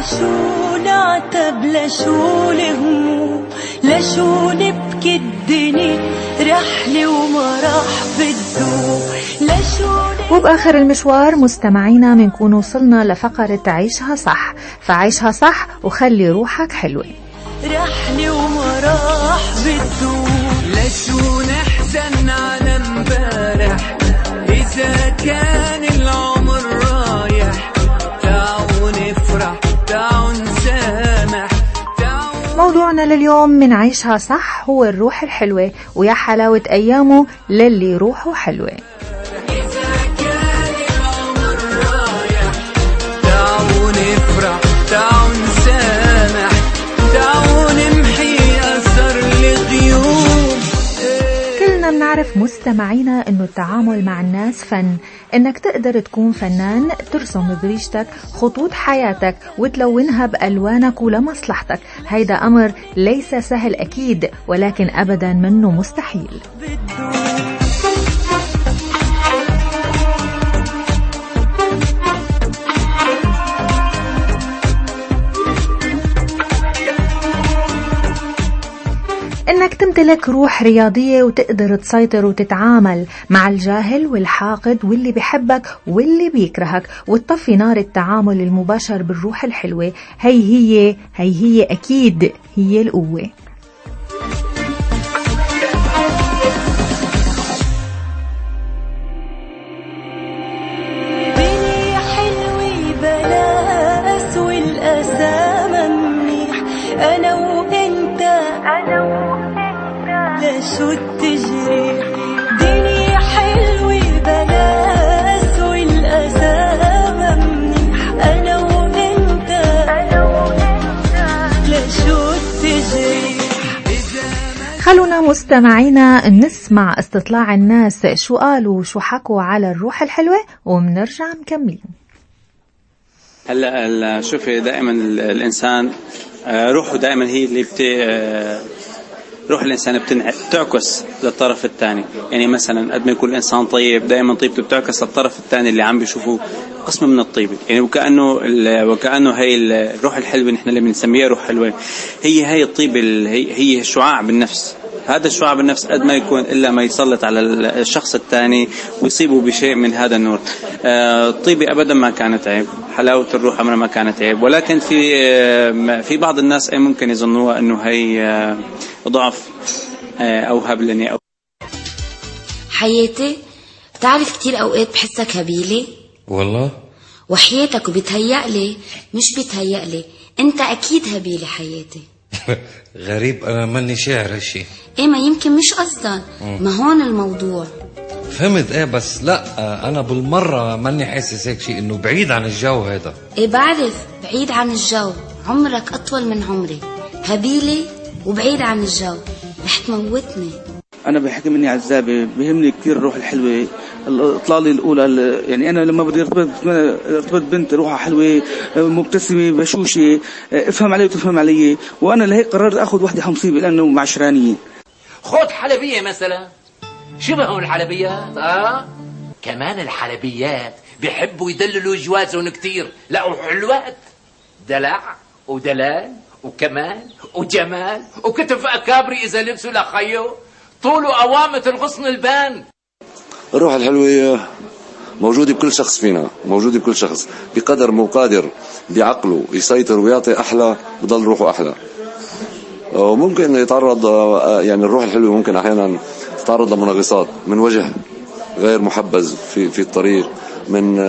لشو نعتب لشو الهموم لشو نبكي الدنيا رحلة وما راح بتدوم لشو وبآخر المشوار مستمعينا منكون وصلنا لفقرة عيشها صح. فعيشها صح وخلي روحك حلوة. رحلة وما راح بتدوم موضوعنا لليوم من عيشها صح هو الروح الحلوة ويا حلاوة أيامه للي روحه حلوة. مستمعينا إنه التعامل مع الناس فن. إنك تقدر تكون فنان ترسم بريشتك خطوط حياتك وتلونها بألوانك ولمصلحتك. هيدا أمر ليس سهل أكيد ولكن ابدا منه مستحيل. إنك تمتلك روح رياضية وتقدر تسيطر وتتعامل مع الجاهل والحاقد واللي بحبك واللي بيكرهك وتطفي نار التعامل المباشر بالروح الحلوة. هي هي هي هي أكيد هي القوة. دنيا حلوة بلاس منيح. أنا وأنت. أنا وأنت. لشو التجريح خلونا مستمعينا نسمع استطلاع الناس شو قالوا وشو حكوا على الروح الحلوة ومنرجع مكملين. هلا شوفي دائما ال- الإنسان آه، روحه دائما هي اللي بت آه، روح الإنسان بتنع... بتعكس للطرف الثاني. يعني مثلا قد ما يكون الإنسان طيب دائما طيبته بتعكس للطرف الثاني اللي عم بيشوفه قسم من الطيبة. يعني وكأنه ال... وكأنه هي ال- الروح الحلوة نحن اللي بنسميها روح حلوة. هي هي الطيبة ال... هي هي شعاع بالنفس. هذا الشعاع بالنفس قد ما يكون إلا ما يسلط على الشخص الثاني ويصيبه بشيء من هذا النور. آه، الطيبه ابدا ما كانت عيب، حلاوة الروح عمرها ما كانت عيب، ولكن في آه، في بعض الناس ممكن يظنوها إنه هي آه، ضعف آه، أو هبلنه أو حياتي بتعرف كتير أوقات بحسك هبيلة؟ والله؟ وحياتك وبتهيألي مش بتهيألي أنت أكيد هبيلة حياتي. غريب أنا ماني شاعر هالشي. إيه ما يمكن مش قصدا ما هون الموضوع. فهمت إيه بس لا أنا بالمرة ماني حاسس هيك شيء إنه بعيد عن الجو هذا إيه بعرف بعيد عن الجو. عمرك أطول من عمري. هبيلة وبعيد عن الجو. رح تموتني. أنا بحكم إني عزابة بيهمني كثير الروح الحلوة. الإطلالة الأولى ال- يعني أنا لما بدي ارتبط أرتبط بنت روحها حلوة مبتسمة بشوشة افهم علي وتفهم علي. وأنا لهيك قررت آخذ وحدة حمصيبة لأنه معشرانيين خد حلبية مثلا. شبهوا الحلبيات؟ آه؟ كمان الحلبيات بيحبوا يدللوا جوازهم كتير. لقوا حلوات دلع ودلال. وكمال وجمال. وكتف أكابري إذا لبسوا لخيو طوله أوامة الغصن البان. الروح الحلوة موجودة بكل شخص فينا موجودة بكل شخص بقدر مو قادر بعقله يسيطر ويعطي أحلى بضل روحه أحلى. وممكن يتعرض يعني الروح الحلوة ممكن أحيانا تتعرض لمنغصات من وجه غير محبذ في في الطريق من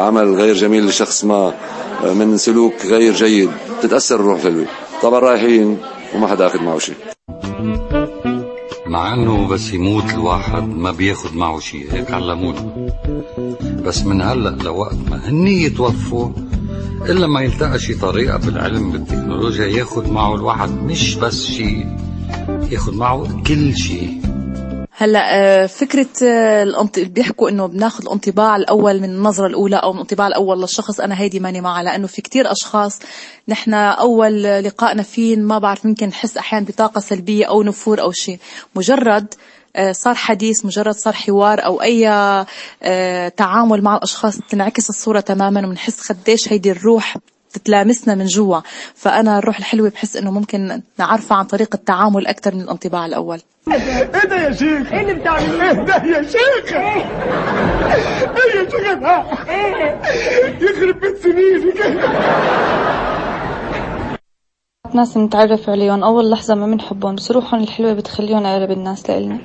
عمل غير جميل لشخص ما. من سلوك غير جيد. تتأثر الروح الحلوة طبعا رايحين وما حدا أخذ معه شيء. مع إنه بس يموت الواحد ما بياخد معه شيء. هيك علمونا بس من هلا لوقت ما هني يتوفوا إلا ما يلتقى شي طريقة بالعلم بالتكنولوجيا ياخد معه الواحد مش بس شيء ياخد معه كل شيء. هلا آه، فكرة آه،. بيحكوا إنه بناخذ الانطباع الأول من النظرة الأولى أو الانطباع الأول للشخص أنا هيدي ماني معها لأنه في كتير أشخاص نحن أول لقائنا فيه ما بعرف ممكن نحس أحيانا بطاقة سلبية أو نفور أو شيء مجرد آه، صار حديث مجرد صار حوار أو أي تعامل مع الأشخاص تنعكس الصورة تماما وبنحس قديش هيدي الروح تتلامسنا من جوا فأنا الروح الحلوة بحس إنه ممكن نعرفها عن طريق التعامل أكثر من الانطباع الأول إيه ده يا شيخ؟ إيه اللي بتعمل إيه ده يا شيخ؟ إيه يا شيخ ده؟ إيه؟ يخرب بيت سنينك ناس بنتعرف عليهم أول لحظة ما بنحبهم بس روحهم الحلوة بتخليهم أقرب الناس لإلنا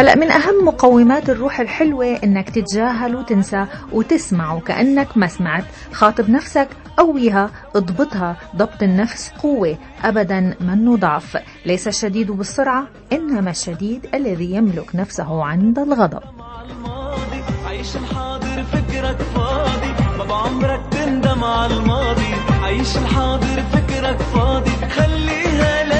هلأ من أهم مقومات الروح الحلوة إنك تتجاهل وتنسى وتسمع وكأنك ما سمعت. خاطب نفسك قويها اضبطها ضبط النفس قوة أبدا منه ضعف. ليس الشديد بالسرعة إنما الشديد الذي يملك نفسه عند الغضب. عيش الحاضر فكرك فاضي. ما بعمرك تندم على الماضي. عيش الحاضر فكرك فاضي. خليها لذيذة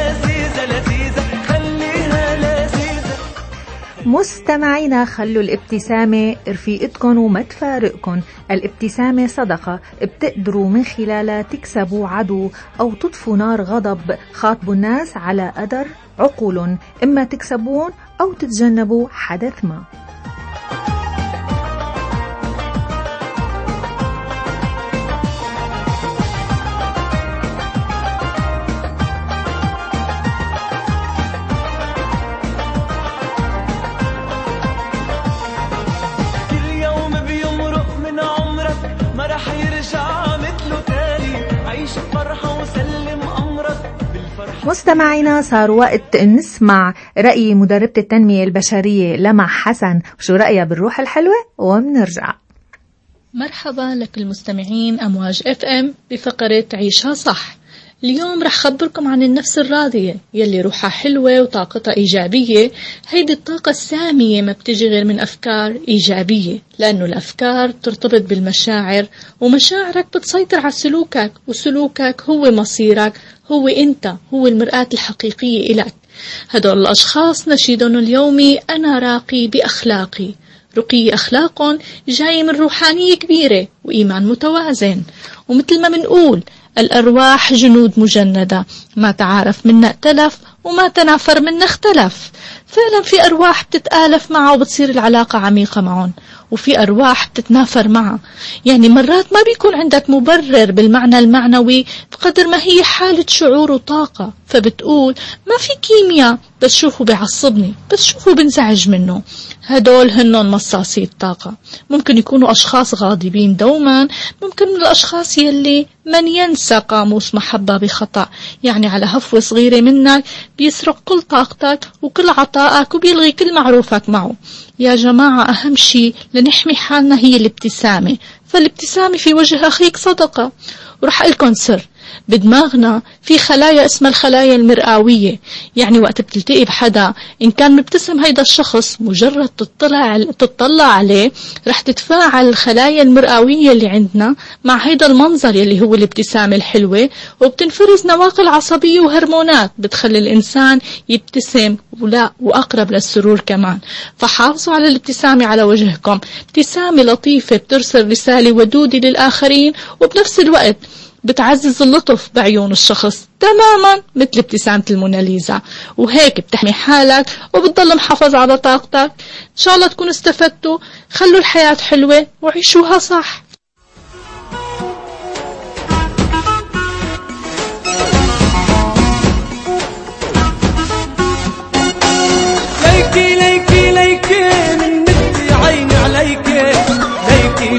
مستمعينا خلوا الابتسامة رفيقتكم وما تفارقكم الابتسامة صدقة بتقدروا من خلالها تكسبوا عدو أو تطفوا نار غضب. خاطبوا الناس على قدر عقول إما تكسبون أو تتجنبوا حدث ما. مستمعينا صار وقت نسمع رأي مدربة التنمية البشرية لمع حسن شو رأيها بالروح الحلوة؟ ومنرجع مرحبا لك المستمعين أمواج إف إم بفقرة عيشها صح. اليوم رح خبركم عن النفس الراضية يلي روحها حلوة وطاقتها إيجابية. هيدي الطاقة السامية ما بتجي غير من أفكار إيجابية لأنه الأفكار ترتبط بالمشاعر ومشاعرك بتسيطر على سلوكك وسلوكك هو مصيرك. هو أنت هو المرآة الحقيقية إلك. هدول الأشخاص نشيدهم اليومي أنا راقي بأخلاقي. رقي أخلاق جاي من روحانية كبيرة وإيمان متوازن. ومثل ما منقول الأرواح جنود مجندة. ما تعارف منا ائتلف وما تنافر منا اختلف. فعلا في أرواح بتتآلف معها وبتصير العلاقة عميقة معهم. وفي أرواح بتتنافر معها. يعني مرات ما بيكون عندك مبرر بالمعنى المعنوي بقدر ما هي حالة شعور وطاقة. فبتقول ما في كيمياء. بس شوفه بيعصبني بس شوفه بنزعج منه. هدول هنن مصاصي الطاقة. ممكن يكونوا أشخاص غاضبين دوما ممكن من الأشخاص يلي من ينسى قاموس محبة بخطأ. يعني على هفوة صغيرة منك بيسرق كل طاقتك وكل عطائك وبيلغي كل معروفك معه. يا جماعة أهم شيء لنحمي حالنا هي الابتسامة. فالابتسامة في وجه أخيك صدقة. ورح لكم سر. بدماغنا في خلايا اسمها الخلايا المرئوية يعني وقت بتلتقي بحدا إن كان مبتسم هيدا الشخص مجرد تطلع, تطلع عليه رح تتفاعل الخلايا المرئوية اللي عندنا مع هيدا المنظر يلي هو الابتسامة الحلوة وبتنفرز نواقل عصبية وهرمونات بتخلي الإنسان يبتسم ولا وأقرب للسرور كمان. فحافظوا على الابتسامة على وجهكم. ابتسامة لطيفة بترسل رسالة ودودة للآخرين وبنفس الوقت بتعزز اللطف بعيون الشخص تماما مثل ابتسامة الموناليزا. وهيك بتحمي حالك وبتضل محافظ على طاقتك. إن شاء الله تكونوا استفدتوا. خلوا الحياة حلوة وعيشوها صح.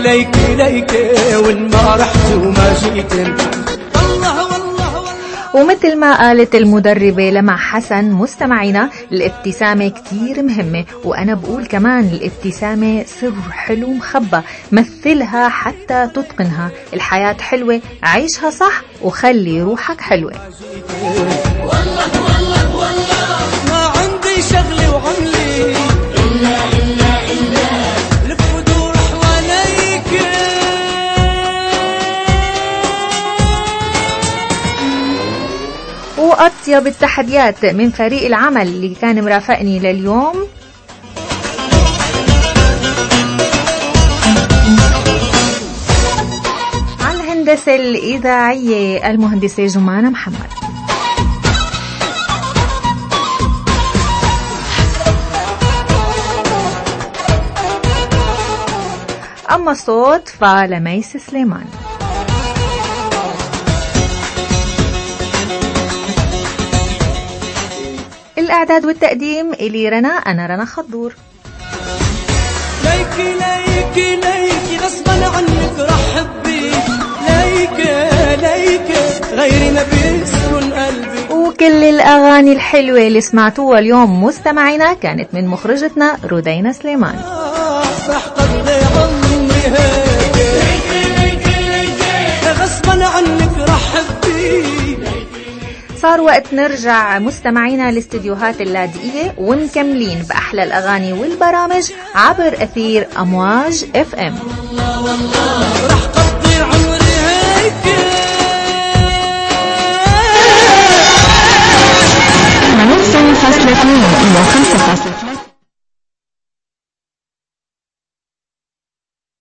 ليكي ليكي وين ما رحت وما جيت والله والله ومثل ما قالت المدربة لمع حسن مستمعينا الابتسامة كتير مهمة. وأنا بقول كمان الابتسامة سر حلو مخبى مثلها حتى تتقنها. الحياة حلوة عيشها صح وخلي روحك حلوة. والله وأطيب التحديات من فريق العمل اللي كان مرافقني لليوم. على الهندسة الإذاعية المهندسة جمانة محمد. أما الصوت فلميس سليمان. الإعداد والتقديم إلي رنا أنا رنا خضور. ليكي ليكي ليكي غصبا عنك رحب بيك ليكي ليكي غيري ما بيسكن قلبي. وكل الأغاني الحلوة اللي سمعتوها اليوم مستمعينا كانت من مخرجتنا رودينا سليمان. عمري غصبا عنك بيك صار وقت نرجع مستمعينا الاستديوهات اللاذقية ومكملين بأحلى الأغاني والبرامج عبر أثير أمواج اف ام والله والله عمري هيك من 5.2 إلى 5.3